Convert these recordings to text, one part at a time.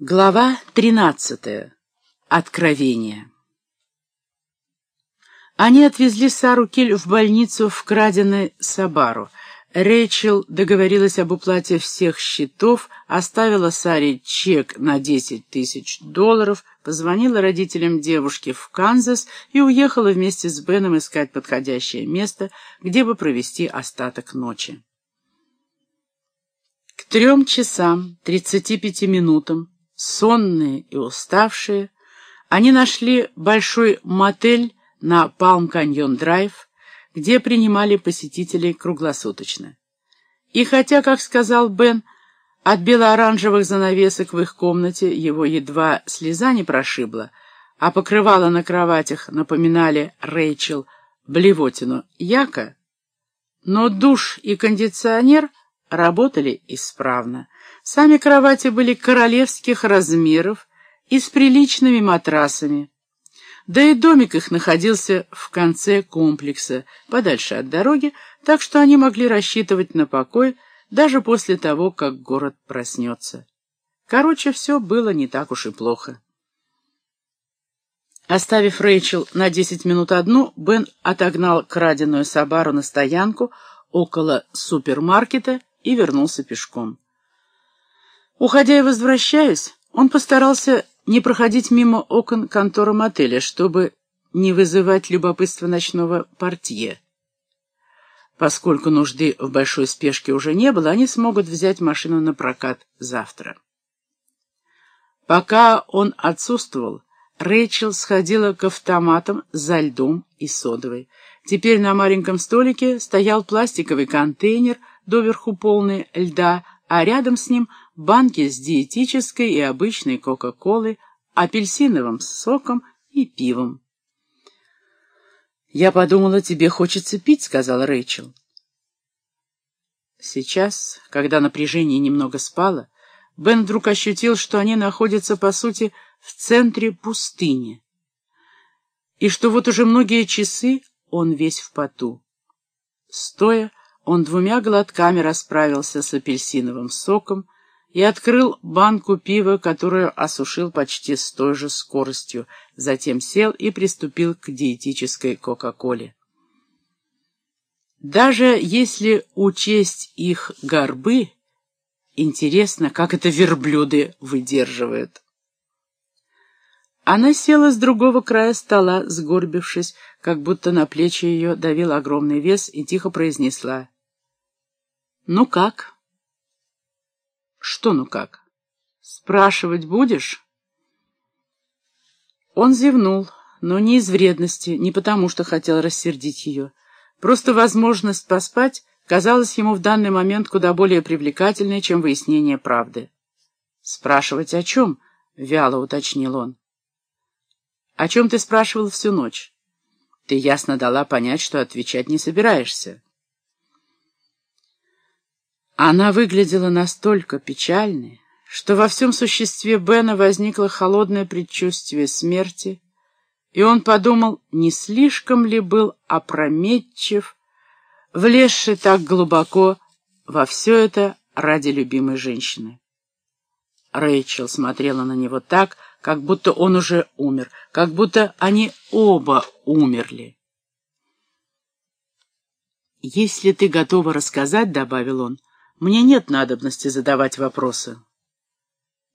Глава тринадцатая. Откровение. Они отвезли Сару Киль в больницу в краденой Сабару. Рэйчел договорилась об уплате всех счетов, оставила Саре чек на 10 тысяч долларов, позвонила родителям девушки в Канзас и уехала вместе с Беном искать подходящее место, где бы провести остаток ночи. К трем часам тридцати пяти минутам Сонные и уставшие, они нашли большой мотель на Палм-Каньон-Драйв, где принимали посетителей круглосуточно. И хотя, как сказал Бен, от бело-оранжевых занавесок в их комнате его едва слеза не прошибла, а покрывала на кроватях напоминали Рэйчел блевотину яка, но душ и кондиционер работали исправно. Сами кровати были королевских размеров и с приличными матрасами. Да и домик их находился в конце комплекса, подальше от дороги, так что они могли рассчитывать на покой даже после того, как город проснется. Короче, все было не так уж и плохо. Оставив Рэйчел на десять минут одну, Бен отогнал краденую Сабару на стоянку около супермаркета и вернулся пешком. Уходя и возвращаясь, он постарался не проходить мимо окон конторы мотеля, чтобы не вызывать любопытство ночного портье. Поскольку нужды в большой спешке уже не было, они смогут взять машину на прокат завтра. Пока он отсутствовал, Рэйчел сходила к автоматам за льдом и содовой. Теперь на маленьком столике стоял пластиковый контейнер, доверху полный льда, а рядом с ним банки с диетической и обычной кока-колой, апельсиновым соком и пивом. «Я подумала, тебе хочется пить», — сказала Рэйчел. Сейчас, когда напряжение немного спало, Бен вдруг ощутил, что они находятся, по сути, в центре пустыни, и что вот уже многие часы он весь в поту. Стоя, он двумя глотками расправился с апельсиновым соком и открыл банку пива, которую осушил почти с той же скоростью, затем сел и приступил к диетической Кока-Коле. Даже если учесть их горбы, интересно, как это верблюды выдерживают. Она села с другого края стола, сгорбившись, как будто на плечи ее давил огромный вес, и тихо произнесла — «Ну как?» «Что ну как? Спрашивать будешь?» Он зевнул, но не из вредности, не потому что хотел рассердить ее. Просто возможность поспать казалась ему в данный момент куда более привлекательной, чем выяснение правды. «Спрашивать о чем?» — вяло уточнил он. «О чем ты спрашивал всю ночь?» «Ты ясно дала понять, что отвечать не собираешься». Она выглядела настолько печальной, что во всем существе Бена возникло холодное предчувствие смерти, и он подумал, не слишком ли был опрометчив, влезший так глубоко во все это ради любимой женщины. Рэйчел смотрела на него так, как будто он уже умер, как будто они оба умерли. «Если ты готова рассказать, — добавил он, — мне нет надобности задавать вопросы.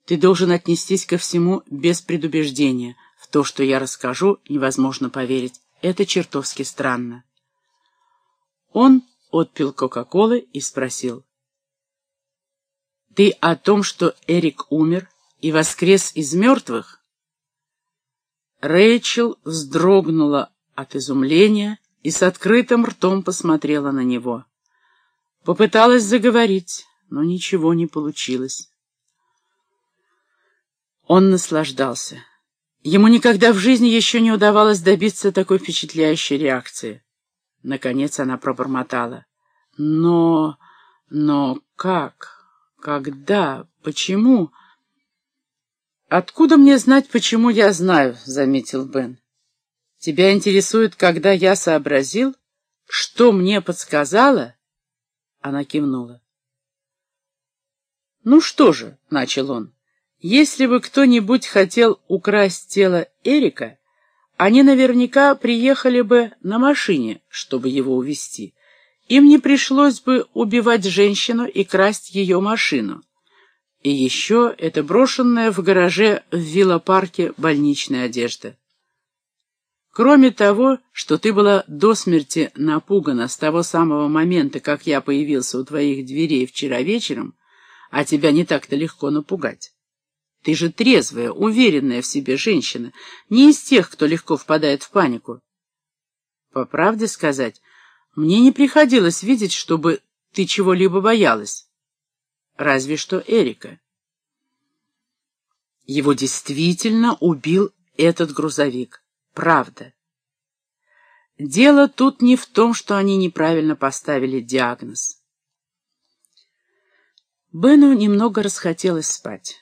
Ты должен отнестись ко всему без предубеждения. В то, что я расскажу, невозможно поверить. Это чертовски странно. Он отпил Кока-Колы и спросил. «Ты о том, что Эрик умер и воскрес из мертвых?» Рэйчел вздрогнула от изумления и с открытым ртом посмотрела на него. Попыталась заговорить, но ничего не получилось. Он наслаждался. Ему никогда в жизни еще не удавалось добиться такой впечатляющей реакции. Наконец она пробормотала. Но... но как? Когда? Почему? «Откуда мне знать, почему я знаю?» — заметил Бен. «Тебя интересует, когда я сообразил, что мне подсказало?» Она кивнула. «Ну что же», — начал он, — Если бы кто-нибудь хотел украсть тело Эрика, они наверняка приехали бы на машине, чтобы его увезти. Им не пришлось бы убивать женщину и красть ее машину. И еще это брошенная в гараже в виллопарке больничная одежда. Кроме того, что ты была до смерти напугана с того самого момента, как я появился у твоих дверей вчера вечером, а тебя не так-то легко напугать. Ты же трезвая, уверенная в себе женщина, не из тех, кто легко впадает в панику. По правде сказать, мне не приходилось видеть, чтобы ты чего-либо боялась. Разве что Эрика. Его действительно убил этот грузовик. Правда. Дело тут не в том, что они неправильно поставили диагноз. Бену немного расхотелось спать.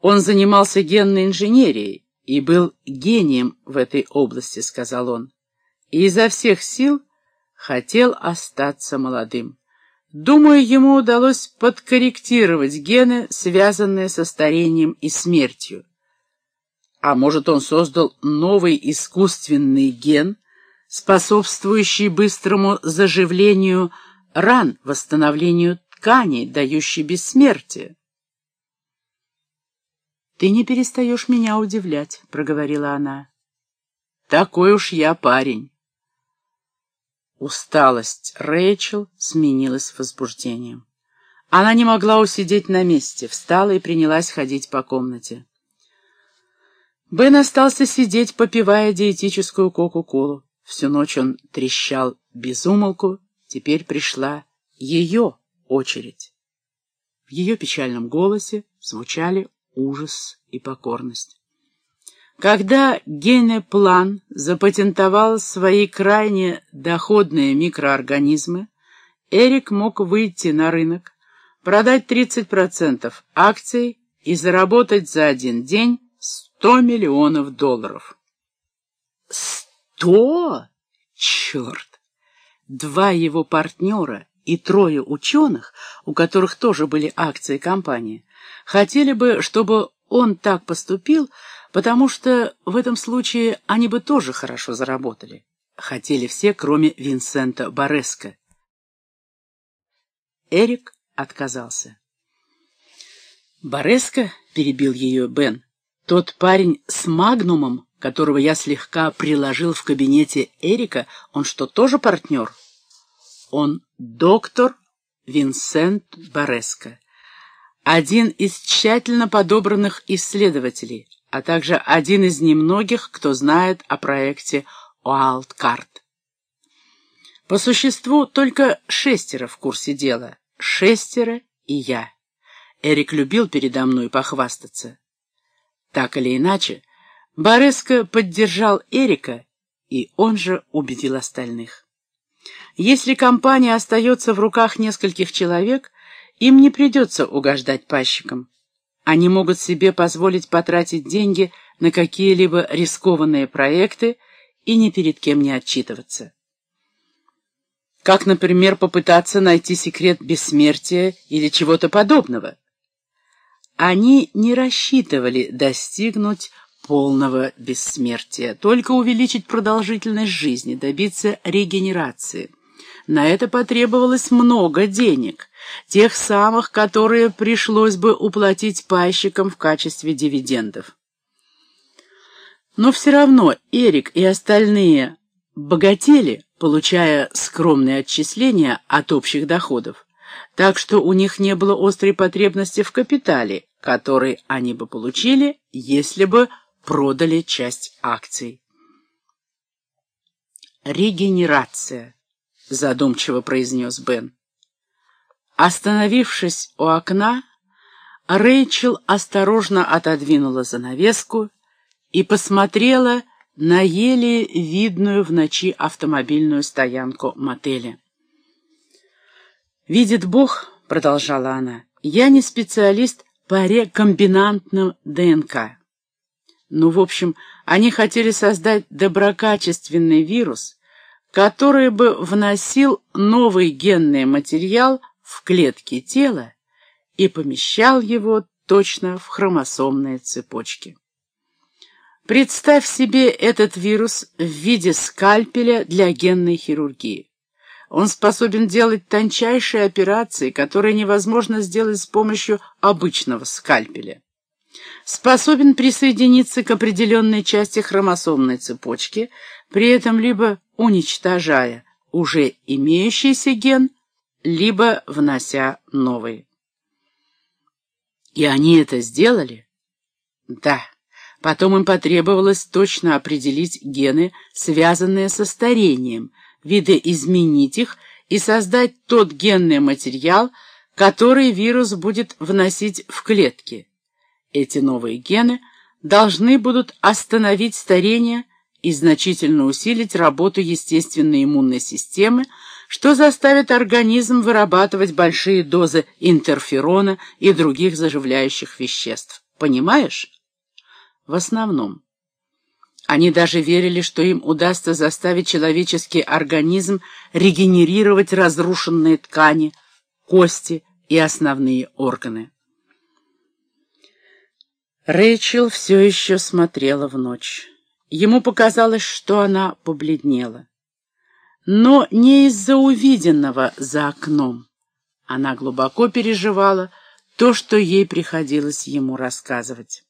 Он занимался генной инженерией и был гением в этой области, сказал он, и изо всех сил хотел остаться молодым. Думаю, ему удалось подкорректировать гены, связанные со старением и смертью. А может, он создал новый искусственный ген, способствующий быстрому заживлению ран, восстановлению тканей, дающий бессмертие. «Ты не перестаешь меня удивлять», — проговорила она. «Такой уж я парень». Усталость Рэйчел сменилась возбуждением. Она не могла усидеть на месте, встала и принялась ходить по комнате. Бен остался сидеть, попивая диетическую кока-колу. Всю ночь он трещал без умолку, теперь пришла ее очередь. В ее печальном голосе звучали ужас и покорность. Когда Генеплан запатентовал свои крайне доходные микроорганизмы, Эрик мог выйти на рынок, продать 30% акций и заработать за один день 100 миллионов долларов. Сто? Черт! Два его партнера и трое ученых, у которых тоже были акции компании, хотели бы, чтобы он так поступил, потому что в этом случае они бы тоже хорошо заработали. Хотели все, кроме Винсента Бореско. Эрик отказался. «Бореско?» — перебил ее Бен. «Тот парень с магнумом, которого я слегка приложил в кабинете Эрика, он что, тоже партнер?» «Он доктор Винсент Бореско один из тщательно подобранных исследователей, а также один из немногих, кто знает о проекте Wildcard. По существу только шестеро в курсе дела. Шестеро и я. Эрик любил передо мной похвастаться. Так или иначе, Бореско поддержал Эрика, и он же убедил остальных. Если компания остается в руках нескольких человек, им не придется угождать пащикам. Они могут себе позволить потратить деньги на какие-либо рискованные проекты и ни перед кем не отчитываться. Как, например, попытаться найти секрет бессмертия или чего-то подобного. Они не рассчитывали достигнуть полного бессмертия, только увеличить продолжительность жизни, добиться регенерации. На это потребовалось много денег, тех самых, которые пришлось бы уплатить пайщикам в качестве дивидендов. Но все равно Эрик и остальные богатели, получая скромные отчисления от общих доходов, так что у них не было острой потребности в капитале, который они бы получили, если бы продали часть акций. «Регенерация», — задумчиво произнес Бен. Остановившись у окна, Рэйчел осторожно отодвинула занавеску и посмотрела на еле видную в ночи автомобильную стоянку мотеля. «Видит Бог», — продолжала она, — «я не специалист по рекомбинантным ДНК. Ну, в общем, они хотели создать доброкачественный вирус, который бы вносил новый генный материал в клетки тела и помещал его точно в хромосомные цепочки. Представь себе этот вирус в виде скальпеля для генной хирургии. Он способен делать тончайшие операции, которые невозможно сделать с помощью обычного скальпеля. Способен присоединиться к определенной части хромосомной цепочки, при этом либо уничтожая уже имеющийся ген, либо внося новый. И они это сделали? Да. Потом им потребовалось точно определить гены, связанные со старением, видоизменить их и создать тот генный материал, который вирус будет вносить в клетки. Эти новые гены должны будут остановить старение и значительно усилить работу естественной иммунной системы, что заставит организм вырабатывать большие дозы интерферона и других заживляющих веществ. Понимаешь? в основном. Они даже верили, что им удастся заставить человеческий организм регенерировать разрушенные ткани, кости и основные органы. Рэйчел все еще смотрела в ночь. Ему показалось, что она побледнела. Но не из-за увиденного за окном. Она глубоко переживала то, что ей приходилось ему рассказывать.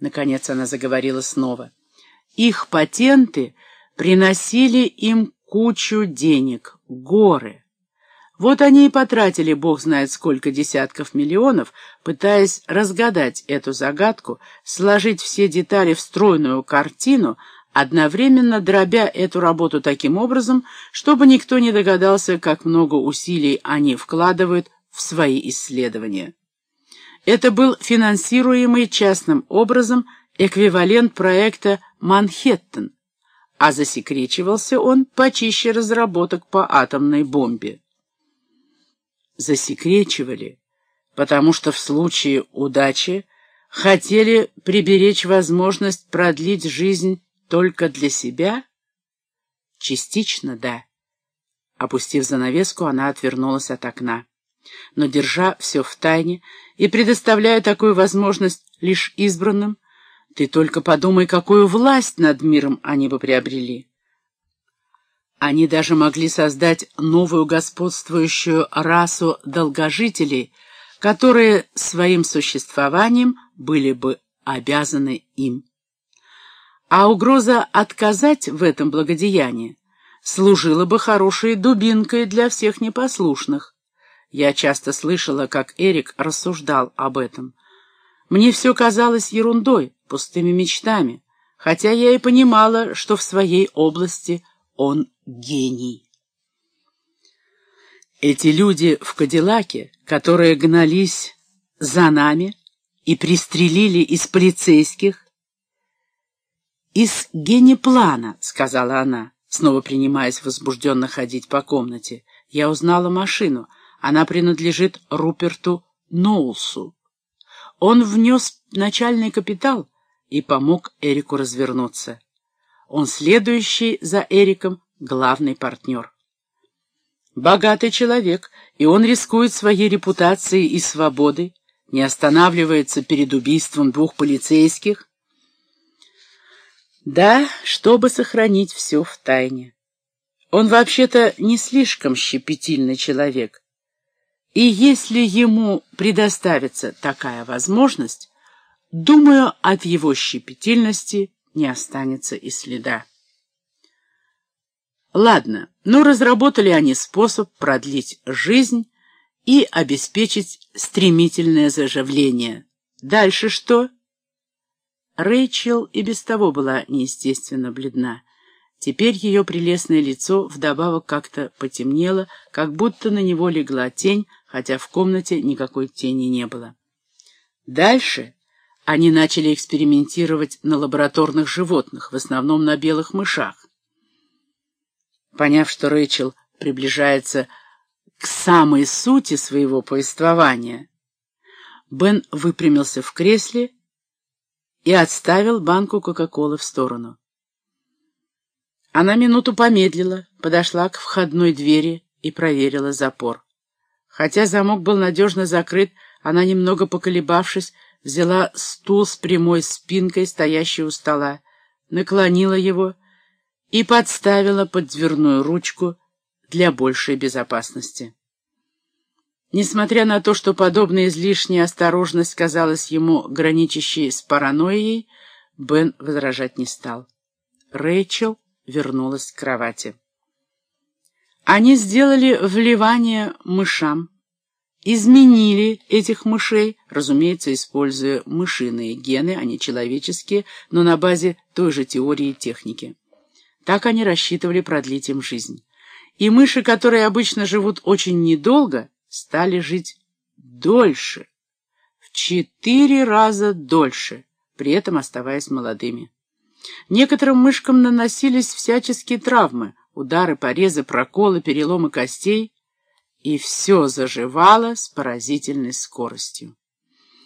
Наконец она заговорила снова. Их патенты приносили им кучу денег, горы. Вот они и потратили, бог знает сколько десятков миллионов, пытаясь разгадать эту загадку, сложить все детали в стройную картину, одновременно дробя эту работу таким образом, чтобы никто не догадался, как много усилий они вкладывают в свои исследования. Это был финансируемый частным образом эквивалент проекта «Манхэттен», а засекречивался он почище разработок по атомной бомбе. Засекречивали, потому что в случае удачи хотели приберечь возможность продлить жизнь только для себя? Частично, да. Опустив занавеску, она отвернулась от окна но держа все в тайне и предоставляя такую возможность лишь избранным, ты только подумай, какую власть над миром они бы приобрели. Они даже могли создать новую господствующую расу долгожителей, которые своим существованием были бы обязаны им. А угроза отказать в этом благодеянии служила бы хорошей дубинкой для всех непослушных, я часто слышала, как Эрик рассуждал об этом. Мне все казалось ерундой, пустыми мечтами, хотя я и понимала, что в своей области он гений. Эти люди в Кадиллаке, которые гнались за нами и пристрелили из полицейских, «Из генеплана», — сказала она, снова принимаясь возбужденно ходить по комнате. Я узнала машину — она принадлежит Руперту Ноулсу. Он внес начальный капитал и помог Эрику развернуться. Он следующий за Эриком главный партнер. Богатый человек, и он рискует своей репутацией и свободой, не останавливается перед убийством двух полицейских. Да, чтобы сохранить все в тайне. Он вообще-то не слишком щепетильный человек, и если ему предоставится такая возможность, думаю, от его щепетильности не останется и следа. Ладно, но разработали они способ продлить жизнь и обеспечить стремительное заживление. Дальше что? Рэйчел и без того была неестественно бледна. Теперь ее прелестное лицо вдобавок как-то потемнело, как будто на него легла тень, хотя в комнате никакой тени не было. Дальше они начали экспериментировать на лабораторных животных, в основном на белых мышах. Поняв, что Рэйчел приближается к самой сути своего повествования, Бен выпрямился в кресле и отставил банку Кока-Колы в сторону. Она минуту помедлила, подошла к входной двери и проверила запор. Хотя замок был надежно закрыт, Она, немного поколебавшись, взяла стул с прямой спинкой, стоящий у стола, наклонила его и подставила под дверную ручку для большей безопасности. Несмотря на то, что подобная излишняя осторожность казалась ему граничащей с паранойей, Бен возражать не стал. Рэйчел вернулась к кровати. Они сделали вливание мышам, изменили этих мышей, разумеется, используя мышиные гены, а не человеческие, но на базе той же теории техники. Так они рассчитывали продлить им жизнь. И мыши, которые обычно живут очень недолго, стали жить дольше, в четыре раза дольше, при этом оставаясь молодыми. Некоторым мышкам наносились всяческие травмы, удары, порезы, проколы, переломы костей, и все заживало с поразительной скоростью.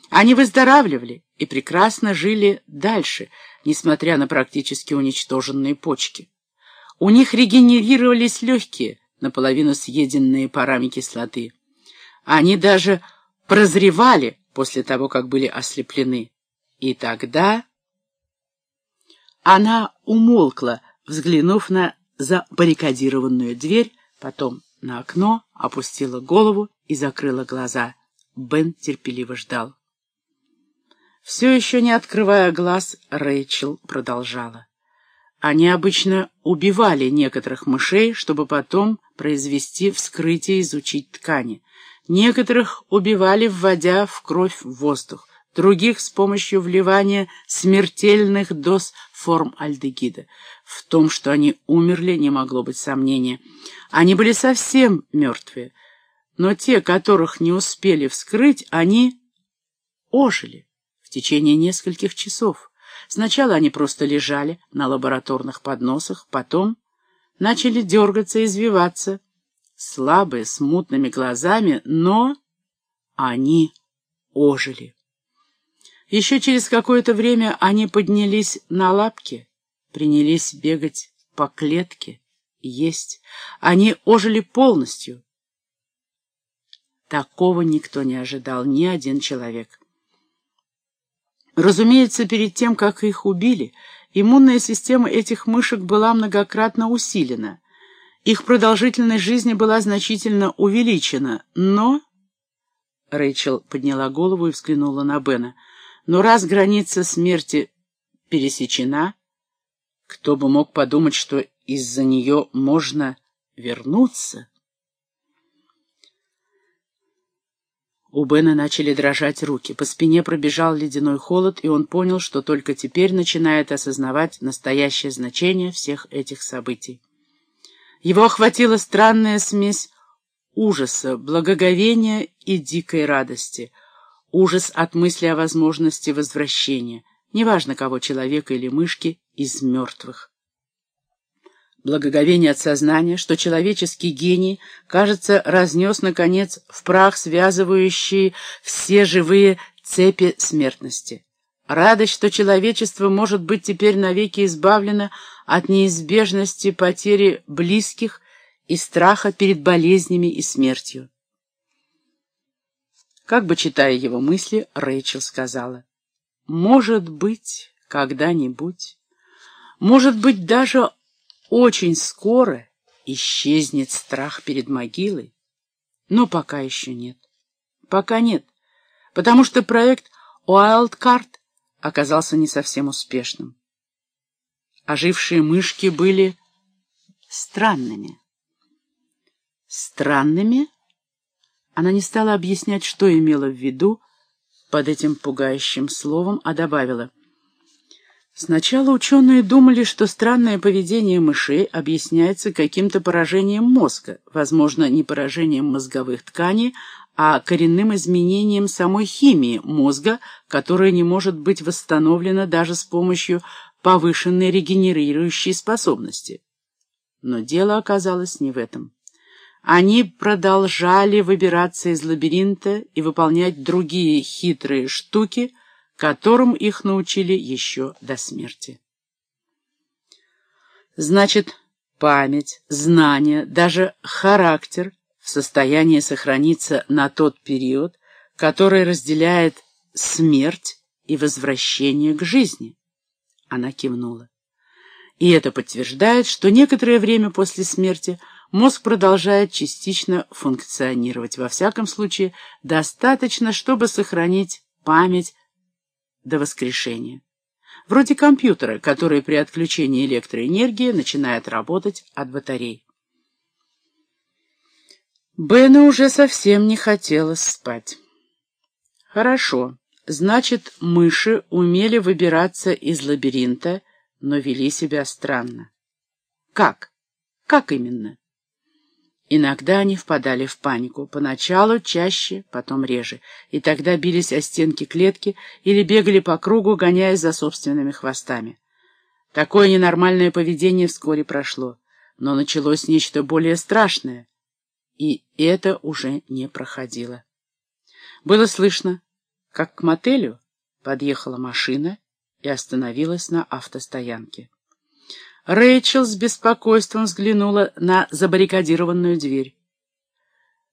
Они выздоравливали и прекрасно жили дальше, несмотря на практически уничтоженные почки. У них регенерировались легкие, наполовину съеденные парами кислоты. Они даже прозревали после того, как были ослеплены. И тогда она умолкла, взглянув на забаррикадированную дверь, потом на окно, опустила голову и закрыла глаза. Бен терпеливо ждал. Все еще не открывая глаз, Рэйчел продолжала. Они обычно убивали некоторых мышей, чтобы потом произвести вскрытие и изучить ткани. Некоторых убивали, вводя в кровь воздух, других с помощью вливания смертельных доз форм альдегида. В том, что они умерли, не могло быть сомнения. Они были совсем мертвые, но те, которых не успели вскрыть, они ожили в течение нескольких часов. Сначала они просто лежали на лабораторных подносах, потом начали дергаться и извиваться, слабые, с мутными глазами, но они ожили. Еще через какое-то время они поднялись на лапки, принялись бегать по клетке, есть. Они ожили полностью. Такого никто не ожидал, ни один человек. Разумеется, перед тем, как их убили, иммунная система этих мышек была многократно усилена — их продолжительность жизни была значительно увеличена, но... Рэйчел подняла голову и взглянула на Бена. Но раз граница смерти пересечена, кто бы мог подумать, что из-за нее можно вернуться? У Бена начали дрожать руки, по спине пробежал ледяной холод, и он понял, что только теперь начинает осознавать настоящее значение всех этих событий. Его охватила странная смесь ужаса, благоговения и дикой радости. Ужас от мысли о возможности возвращения, неважно кого, человека или мышки, из мертвых. Благоговение от сознания, что человеческий гений, кажется, разнес, наконец, в прах связывающие все живые цепи смертности. Радость, что человечество может быть теперь навеки избавлено от неизбежности потери близких и страха перед болезнями и смертью. Как бы читая его мысли, Рэйчел сказала, «Может быть, когда-нибудь, может быть, даже очень скоро исчезнет страх перед могилой, но пока еще нет. Пока нет, потому что проект Уайлдкарт оказался не совсем успешным. Ожившие мышки были странными. Странными? Она не стала объяснять, что имела в виду под этим пугающим словом, а добавила. Сначала ученые думали, что странное поведение мышей объясняется каким-то поражением мозга, возможно, не поражением мозговых тканей, а коренным изменением самой химии мозга, которая не может быть восстановлена даже с помощью повышенной регенерирующей способности. Но дело оказалось не в этом. Они продолжали выбираться из лабиринта и выполнять другие хитрые штуки, которым их научили еще до смерти. Значит, память, знания, даже характер в состоянии сохраниться на тот период, который разделяет смерть и возвращение к жизни. Она кивнула. И это подтверждает, что некоторое время после смерти мозг продолжает частично функционировать. Во всяком случае, достаточно, чтобы сохранить память до воскрешения. Вроде компьютера, который при отключении электроэнергии начинает работать от батарей. Бену уже совсем не хотелось спать. Хорошо, значит, мыши умели выбираться из лабиринта, но вели себя странно. Как? Как именно? Иногда они впадали в панику, поначалу чаще, потом реже, и тогда бились о стенки клетки или бегали по кругу, гоняясь за собственными хвостами. Такое ненормальное поведение вскоре прошло, но началось нечто более страшное, и это уже не проходило. Было слышно, как к мотелю подъехала машина и остановилась на автостоянке. Рэйчел с беспокойством взглянула на забаррикадированную дверь.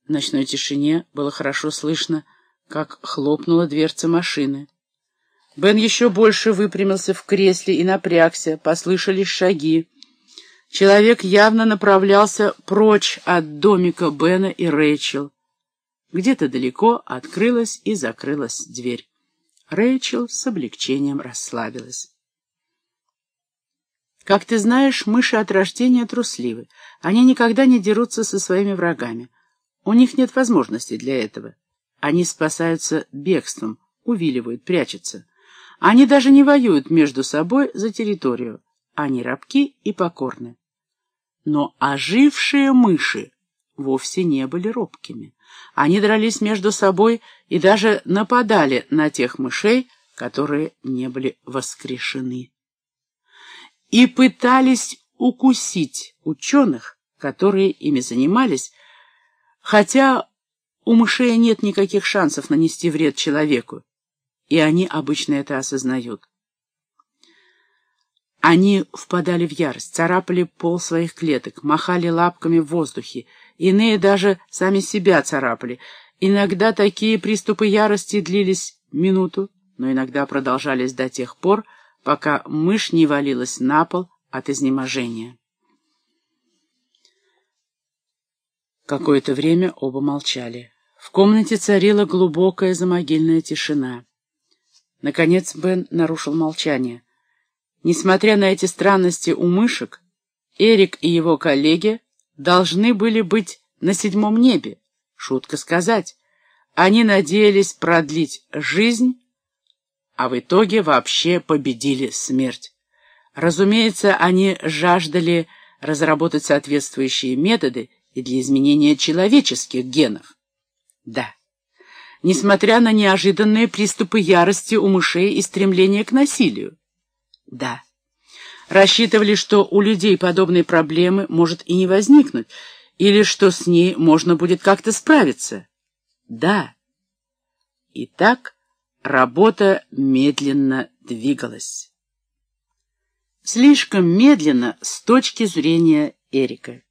В ночной тишине было хорошо слышно, как хлопнула дверца машины. Бен еще больше выпрямился в кресле и напрягся, послышались шаги. Человек явно направлялся прочь от домика Бена и Рэйчел. Где-то далеко открылась и закрылась дверь. Рэйчел с облегчением расслабилась. Как ты знаешь, мыши от рождения трусливы. Они никогда не дерутся со своими врагами. У них нет возможности для этого. Они спасаются бегством, увиливают, прячутся. Они даже не воюют между собой за территорию. Они рабки и покорны. Но ожившие мыши вовсе не были робкими. Они дрались между собой и даже нападали на тех мышей, которые не были воскрешены и пытались укусить ученых, которые ими занимались, хотя у мышей нет никаких шансов нанести вред человеку, и они обычно это осознают. Они впадали в ярость, царапали пол своих клеток, махали лапками в воздухе, иные даже сами себя царапали. Иногда такие приступы ярости длились минуту, но иногда продолжались до тех пор, пока мышь не валилась на пол от изнеможения. Какое-то время оба молчали. В комнате царила глубокая замогильная тишина. Наконец Бен нарушил молчание. Несмотря на эти странности у мышек, Эрик и его коллеги должны были быть на седьмом небе. Шутка сказать. Они надеялись продлить жизнь а в итоге вообще победили смерть. Разумеется, они жаждали разработать соответствующие методы и для изменения человеческих генов. Да, несмотря на неожиданные приступы ярости у мышей и стремление к насилию. Да, рассчитывали, что у людей подобной проблемы может и не возникнуть, или что с ней можно будет как-то справиться. Да. Итак, Работа медленно двигалась. Слишком медленно с точки зрения Эрика.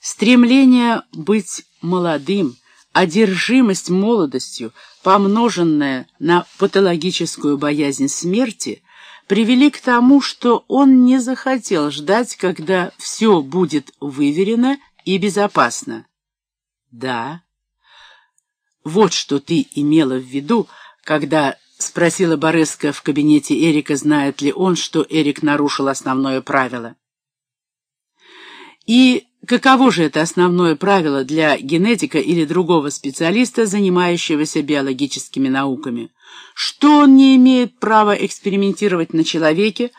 Стремление быть молодым, одержимость молодостью, помноженная на патологическую боязнь смерти, привели к тому, что он не захотел ждать, когда все будет выверено и безопасно. Да, вот что ты имела в виду, когда спросила Бореска в кабинете Эрика, знает ли он, что Эрик нарушил основное правило. И каково же это основное правило для генетика или другого специалиста, занимающегося биологическими науками? Что он не имеет права экспериментировать на человеке,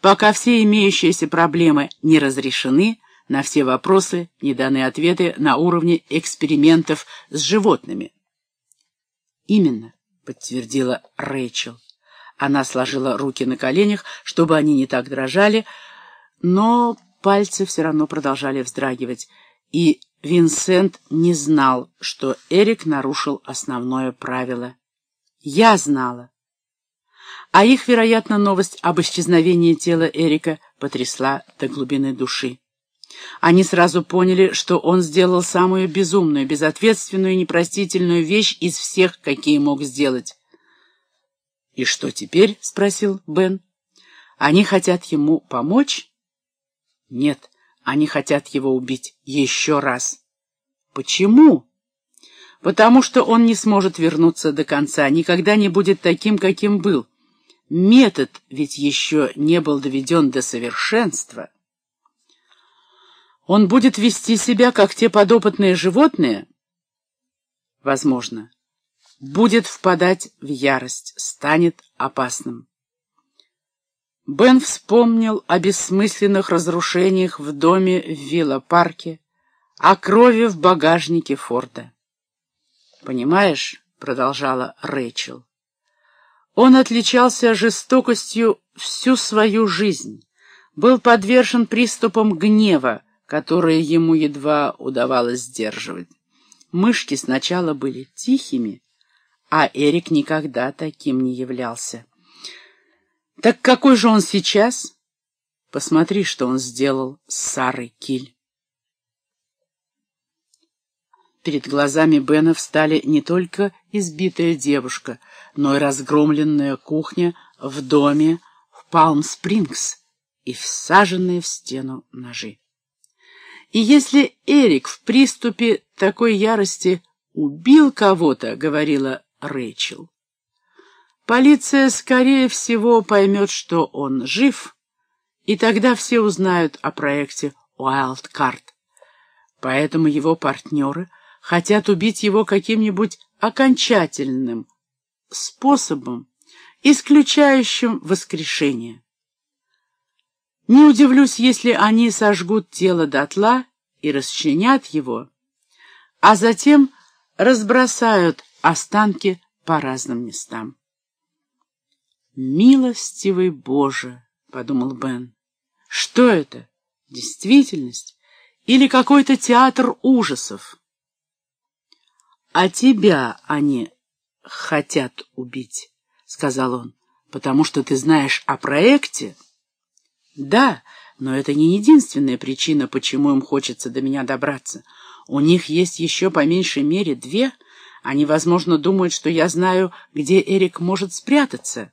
пока все имеющиеся проблемы не разрешены, на все вопросы не даны ответы на уровне экспериментов с животными. Именно подтвердила Рэйчел. Она сложила руки на коленях, чтобы они не так дрожали, но пальцы все равно продолжали вздрагивать, и Винсент не знал, что Эрик нарушил основное правило. Я знала. А их, вероятно, новость об исчезновении тела Эрика потрясла до глубины души. Они сразу поняли, что он сделал самую безумную, безответственную и непростительную вещь из всех, какие мог сделать. «И что теперь?» — спросил Бен. «Они хотят ему помочь?» «Нет, они хотят его убить еще раз». «Почему?» «Потому что он не сможет вернуться до конца, никогда не будет таким, каким был. Метод ведь еще не был доведен до совершенства». Он будет вести себя, как те подопытные животные? Возможно. Будет впадать в ярость, станет опасным. Бен вспомнил о бессмысленных разрушениях в доме в вилла-парке, о крови в багажнике Форда. «Понимаешь», — продолжала Рэйчел, — «он отличался жестокостью всю свою жизнь, был подвержен приступам гнева, которые ему едва удавалось сдерживать. Мышки сначала были тихими, а Эрик никогда таким не являлся. Так какой же он сейчас? Посмотри, что он сделал с Сарой Киль. Перед глазами Бена встали не только избитая девушка, но и разгромленная кухня в доме в Палм-Спрингс и всаженные в стену ножи. И если Эрик в приступе такой ярости убил кого-то, говорила Рэйчел, полиция, скорее всего, поймет, что он жив, и тогда все узнают о проекте Wildcard. Поэтому его партнеры хотят убить его каким-нибудь окончательным способом, исключающим воскрешение. Не удивлюсь, если они сожгут тело дотла и расчленят его, а затем разбросают останки по разным местам. «Милостивый Боже!» — подумал Бен. «Что это? Действительность? Или какой-то театр ужасов?» «А тебя они хотят убить», — сказал он, — «потому что ты знаешь о проекте?» Да, но это не единственная причина, почему им хочется до меня добраться. У них есть еще по меньшей мере две. Они, возможно, думают, что я знаю, где Эрик может спрятаться.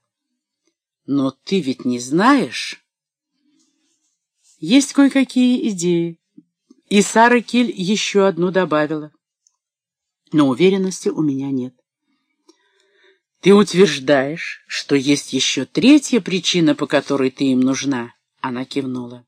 Но ты ведь не знаешь. Есть кое-какие идеи. И Сара Киль еще одну добавила. Но уверенности у меня нет. Ты утверждаешь, что есть еще третья причина, по которой ты им нужна? Она кивнула.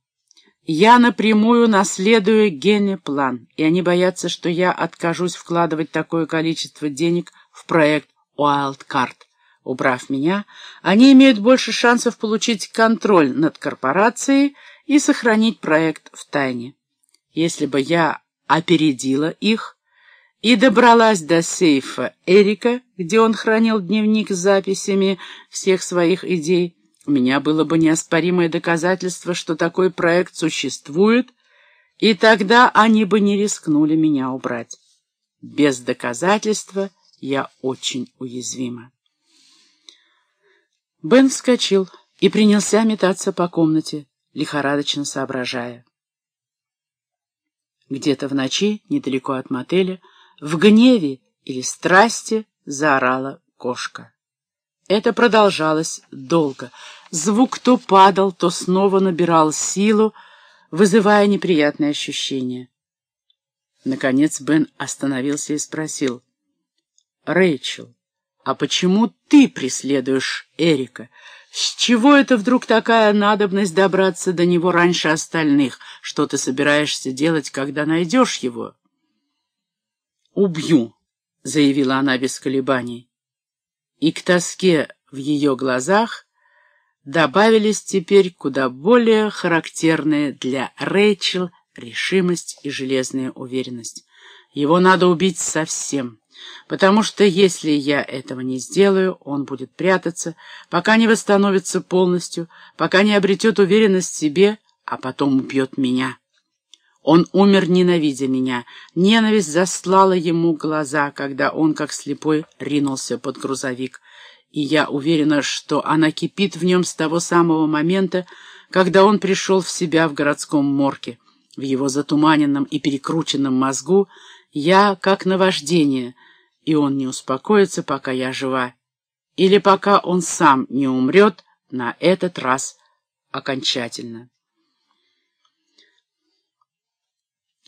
«Я напрямую наследую Гене план, и они боятся, что я откажусь вкладывать такое количество денег в проект Wildcard. Убрав меня, они имеют больше шансов получить контроль над корпорацией и сохранить проект в тайне. Если бы я опередила их и добралась до сейфа Эрика, где он хранил дневник с записями всех своих идей, у меня было бы неоспоримое доказательство, что такой проект существует, и тогда они бы не рискнули меня убрать. Без доказательства я очень уязвима. Бен вскочил и принялся метаться по комнате, лихорадочно соображая. Где-то в ночи, недалеко от мотеля, в гневе или страсти заорала кошка. Это продолжалось долго. Звук то падал, то снова набирал силу, вызывая неприятные ощущения. Наконец Бен остановился и спросил. «Рэйчел, а почему ты преследуешь Эрика? С чего это вдруг такая надобность добраться до него раньше остальных? Что ты собираешься делать, когда найдешь его?» «Убью», — заявила она без колебаний. И к тоске в ее глазах добавились теперь куда более характерные для Рэйчел решимость и железная уверенность. Его надо убить совсем, потому что если я этого не сделаю, он будет прятаться, пока не восстановится полностью, пока не обретет уверенность в себе, а потом убьет меня. Он умер, ненавидя меня. Ненависть заслала ему глаза, когда он, как слепой, ринулся под грузовик и я уверена, что она кипит в нем с того самого момента, когда он пришел в себя в городском морге. В его затуманенном и перекрученном мозгу я как наваждение, и он не успокоится, пока я жива, или пока он сам не умрет на этот раз окончательно.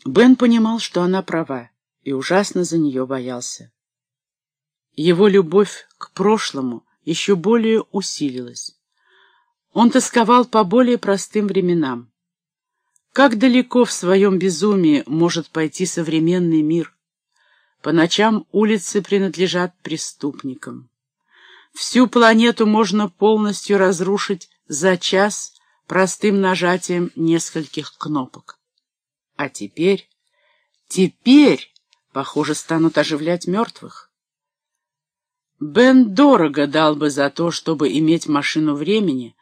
Бен понимал, что она права, и ужасно за нее боялся. Его любовь к прошлому еще более усилилась. Он тосковал по более простым временам. Как далеко в своем безумии может пойти современный мир? По ночам улицы принадлежат преступникам. Всю планету можно полностью разрушить за час простым нажатием нескольких кнопок. А теперь, теперь, похоже, станут оживлять мертвых. Бен дорого дал бы за то, чтобы иметь машину времени,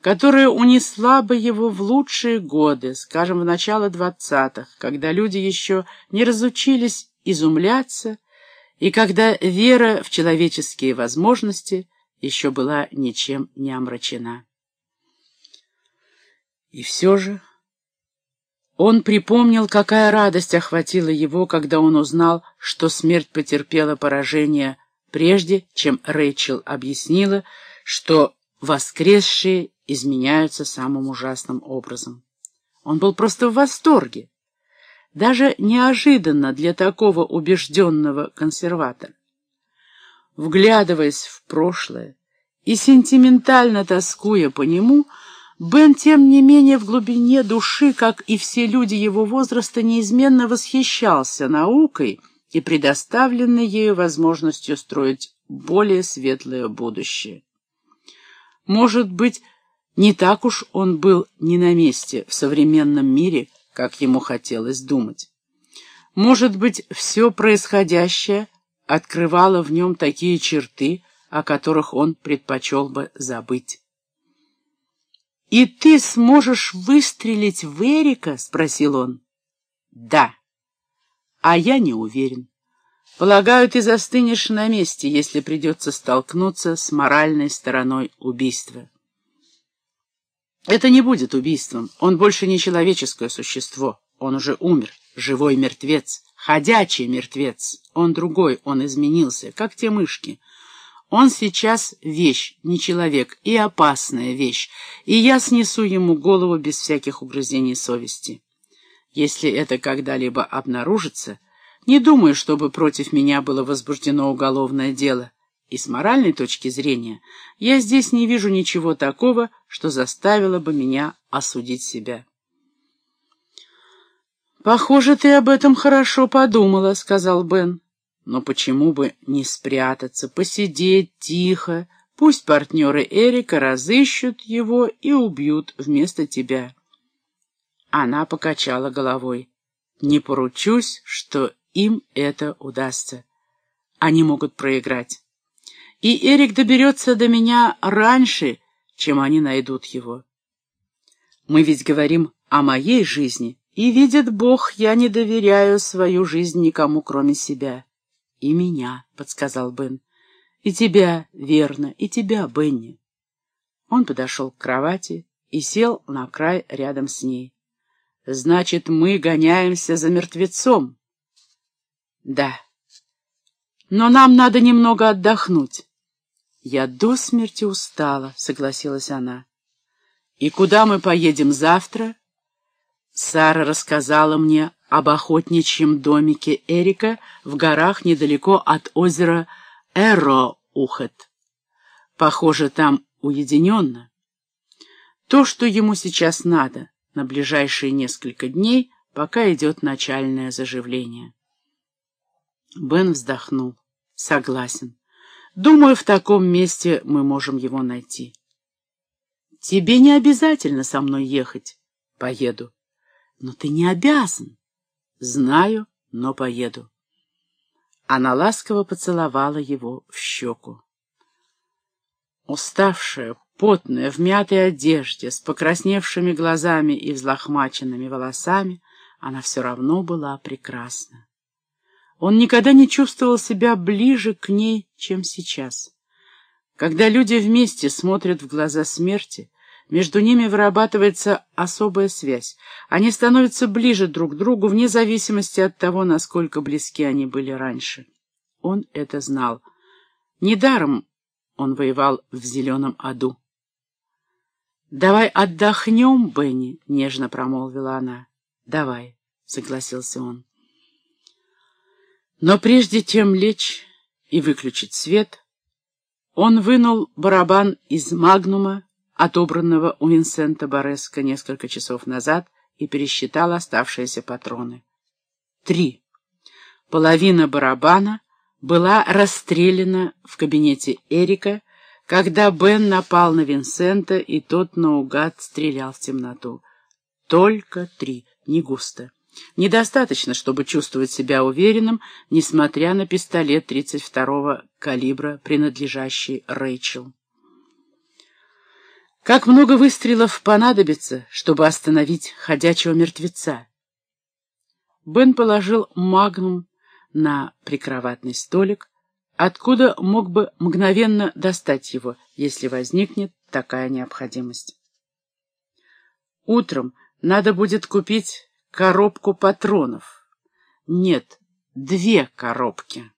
которая унесла бы его в лучшие годы, скажем, в начало двадцатых, когда люди еще не разучились изумляться и когда вера в человеческие возможности еще была ничем не омрачена. И все же он припомнил, какая радость охватила его, когда он узнал, что смерть потерпела поражение, прежде чем Рэйчел объяснила, что воскресшие изменяются самым ужасным образом. Он был просто в восторге, даже неожиданно для такого убежденного консерватора. Вглядываясь в прошлое и сентиментально тоскуя по нему, Бен, тем не менее, в глубине души, как и все люди его возраста, неизменно восхищался наукой и предоставленной ею возможностью строить более светлое будущее. Может быть, не так уж он был не на месте в современном мире, как ему хотелось думать. Может быть, все происходящее открывало в нем такие черты, о которых он предпочел бы забыть. «И ты сможешь выстрелить в Эрика?» — спросил он. «Да. А я не уверен. Полагаю, ты застынешь на месте, если придется столкнуться с моральной стороной убийства». Это не будет убийством. Он больше не человеческое существо. Он уже умер. Живой мертвец. Ходячий мертвец. Он другой, он изменился, как те мышки. Он сейчас вещь, не человек, и опасная вещь, и я снесу ему голову без всяких угрызений совести. Если это когда-либо обнаружится, не думаю, чтобы против меня было возбуждено уголовное дело. И с моральной точки зрения я здесь не вижу ничего такого, что заставило бы меня осудить себя. «Похоже, ты об этом хорошо подумала», — сказал Бен. «Но почему бы не спрятаться, посидеть тихо, пусть партнеры Эрика разыщут его и убьют вместо тебя?» Она покачала головой. «Не поручусь, что им это удастся. Они могут проиграть» и Эрик доберется до меня раньше, чем они найдут его. Мы ведь говорим о моей жизни, и, видит Бог, я не доверяю свою жизнь никому, кроме себя. И меня, — подсказал Бен. И тебя, верно, и тебя, Бенни. Он подошел к кровати и сел на край рядом с ней. Значит, мы гоняемся за мертвецом. Да. Но нам надо немного отдохнуть. «Я до смерти устала», — согласилась она. «И куда мы поедем завтра?» Сара рассказала мне об охотничьем домике Эрика в горах недалеко от озера Эроухет. Похоже, там уединенно. То, что ему сейчас надо на ближайшие несколько дней, пока идет начальное заживление. Бен вздохнул. Согласен. Думаю, в таком месте мы можем его найти. Тебе не обязательно со мной ехать. Поеду. Но ты не обязан. Знаю, но поеду. Она ласково поцеловала его в щеку. Уставшая, потная, в мятой одежде, с покрасневшими глазами и взлохмаченными волосами, она все равно была прекрасна. Он никогда не чувствовал себя ближе к ней, чем сейчас. Когда люди вместе смотрят в глаза смерти, между ними вырабатывается особая связь. Они становятся ближе друг к другу вне зависимости от того, насколько близки они были раньше. Он это знал. Недаром он воевал в зеленом аду. «Давай отдохнем, Бенни», — нежно промолвила она. «Давай», — согласился он. Но прежде чем лечь и выключить свет, он вынул барабан из магнума, отобранного у Винсента Бореско несколько часов назад, и пересчитал оставшиеся патроны. Три. Половина барабана была расстреляна в кабинете Эрика, когда Бен напал на Винсента, и тот наугад стрелял в темноту. Только три, не густо. Недостаточно, чтобы чувствовать себя уверенным, несмотря на пистолет 32-го калибра, принадлежащий Рэйчел. Как много выстрелов понадобится, чтобы остановить ходячего мертвеца? Бен положил магнум на прикроватный столик, откуда мог бы мгновенно достать его, если возникнет такая необходимость. Утром надо будет купить коробку патронов. Нет, две коробки.